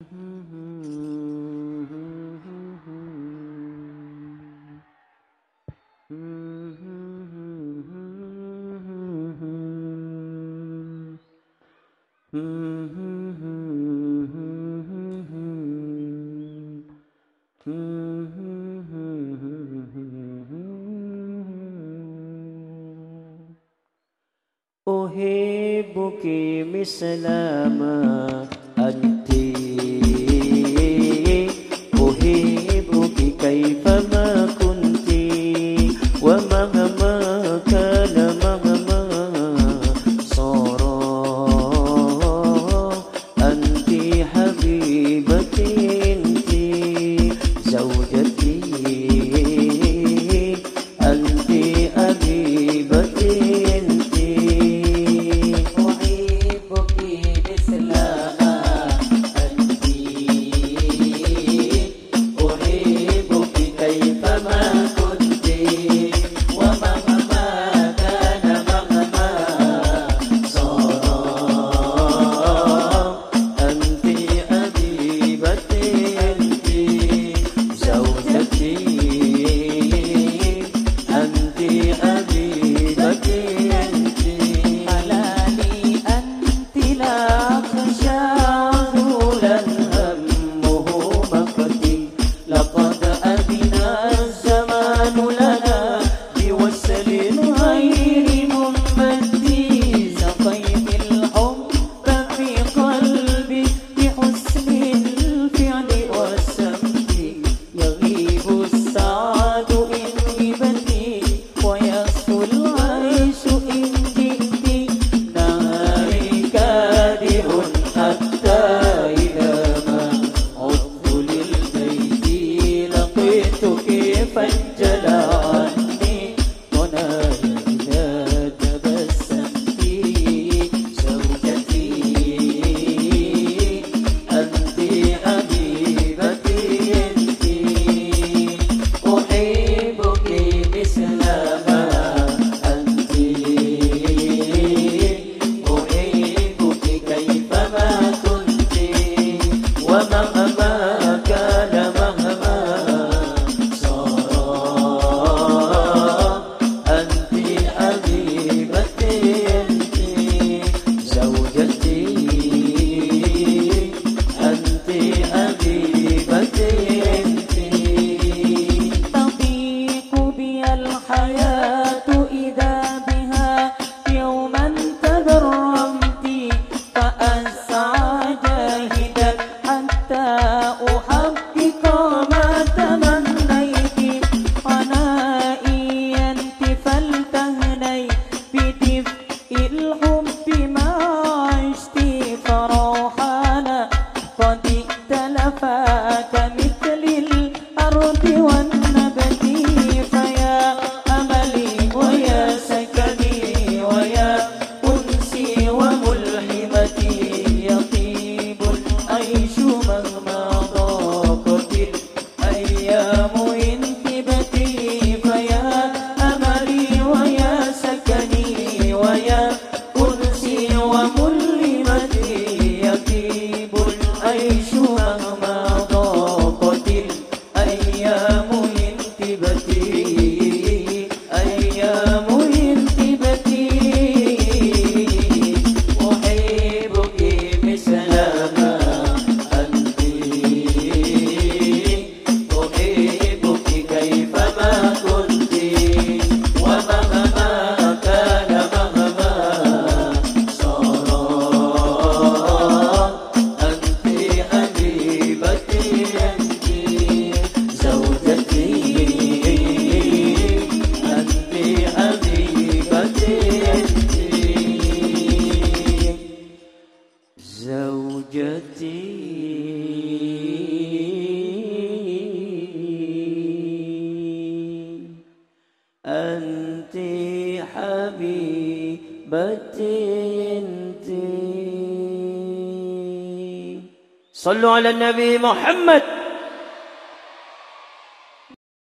Oh, hey, Bukim Islam, ومهما كان مهما صار أنت حبيبتي. Yeah, I'm Açtım açtım محبتي صلوا على النبي محمد.